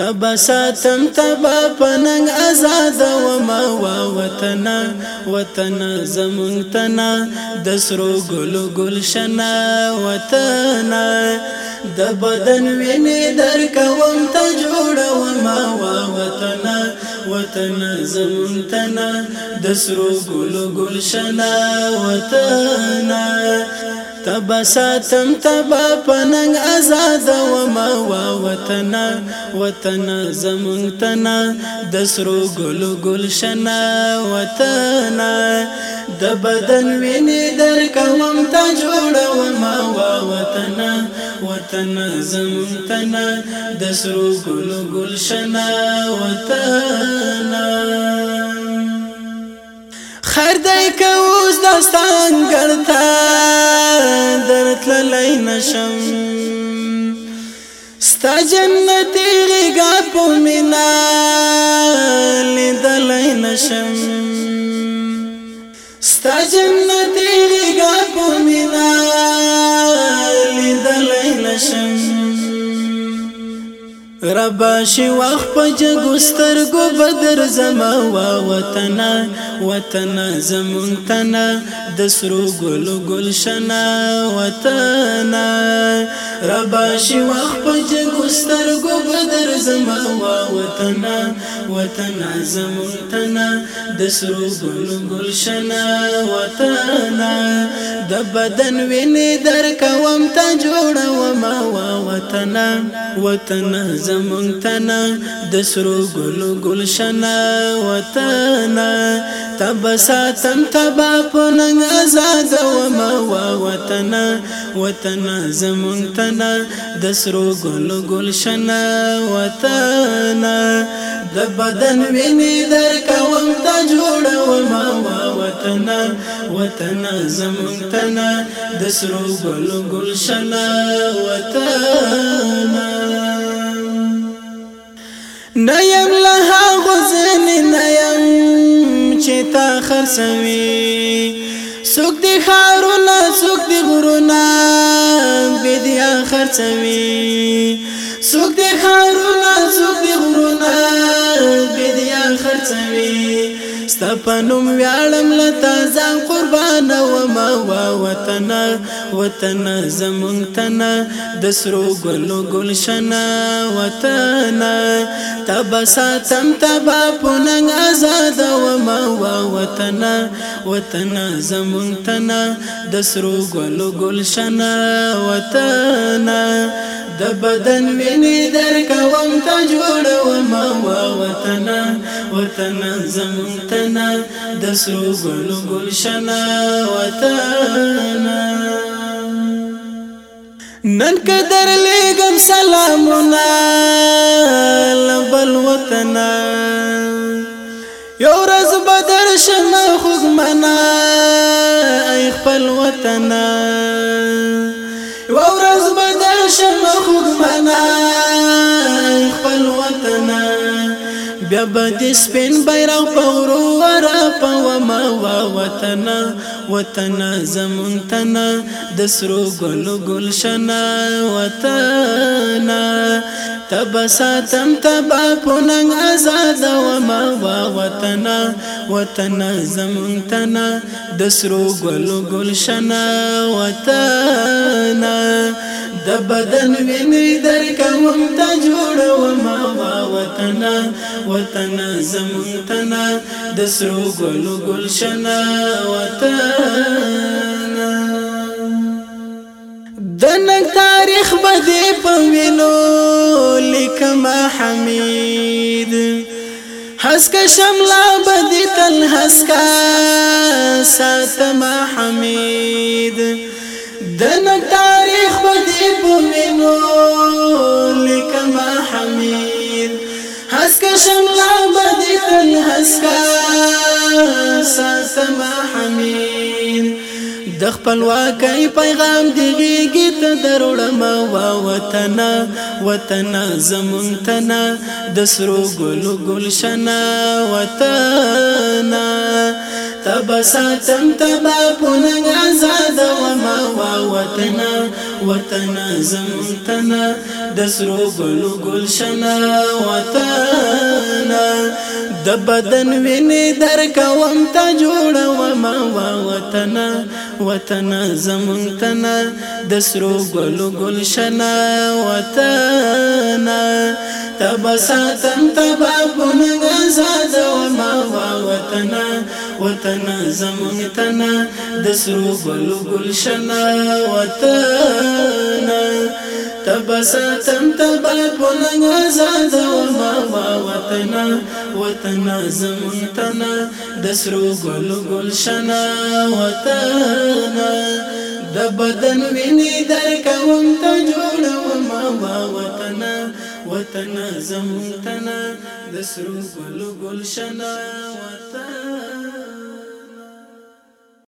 تبا ساتم تبا پننګ آزاد و ما وطن وطن زمون تنا د سرو ګل ګلشن وطن د بدن وینې در کوم ته جوړوم ما وطن وطن زمون تنا د سرو ګل ګلشن وطن تبا ساتم تبا پننګ آزاد و ما وطن وطن زمون تنا د سرو ګل ګلشن وطن د بدن ویني در کوم تا جوړ و ما وطن وطن زمون تنا د سرو ګل ګلشن وطن خیر دای که اوس داستان ګرتا درتللای نشم ستا جنتی غیګا پومینا لیدلای نشم ستا جنتی غیګا پومینا لیدلای نشم ربا شي وخت په جګو سترګو بدر زما وا وطن وطن زمون تنا د سرو ګل ګلشن وطن ربا شي وخت په جګو سترګو بدر زما وا وطن وطن زمون تنا د سرو ګل ګلشن وطن د بدن وینې در کوم ته جوړوم وا وطن وطن زمون زمون تنا د سرو ګلو ګلشن وطن تب ساتم تبا پننګ آزاد و ما وطن وطن زمون تنا د سرو ګلو ګلشن وطن د بدن ویني در کوم ته جوړوم وطن وطن زمون تنا د سرو ګلو ګلشن وطن خرسوي سوک دی خارونه سوک دی غرونه بدیا خرسوي سوک دی خارونه سوک دی غرونه ځان خرڅوي ستا په نوم ویاړم لته ځان قربان و ما و وطن وطن زمون تن د سرو ګلو ګلشن وطن تب ساتم تبا پوننګ آزاد و ما و وطن وطن زمون تن د سرو ګلو ګلشن وطن د بدن ویني در کوم ته جوړ و ما و وطن وطن زمتن د سرو ګل ګلشن وطن نن قدر لګم سلامنا لبل وطن یو ورځ بدر شنه خوګمنا ای خپل وطن یو بدر شنه خوګمنا بیا به سپین بیرغ پورو ورا پوا ما وطن وطن زمون تنا د سرو ګل ګلشن وطن تب ساتم تبا پوننګ آزاد و ما وطن وطن زمون تنا د سرو ګل ګلشن وطن د بدن ویني در کوم ته جوړوم ما وطن وطن زمون تنا د سرو ګل ګلشن وطن د نن تاریخ بده پوینو لیکما حمید حسکا شملا بدی تل حسکا ساتما حمید دن تاریخ بدی بومینو لکما حمید حسکا شملا بدی تل حسکا ساسما حمید د خپلواکۍ پیغام دی غیږی ته دروړم وا وطن وطن زمون تنا د سرو ګل گل گلشنا وطن تب ساتم تبا پوننگ آزاد وما وا وطنا وطنا زمتنا دسرو بلو گلشنا وطنا د بدن ویني در کوم ته جوړوم وا وطن وطن زمونتن د سرو ګلو ګلشن وطن تب ساتن تبا بنگ آزاد وما وطنا وطنا زمون تنا دسرو بلو گلشنا وطنا تب ساتن تبا بنگ آزاد وما وطنا وطنا زمون تنا دسرو بلو گلشنا وطنا د بدن ویني در کوم تجو وطن زمون تنا د سرو ګل گلشن وطن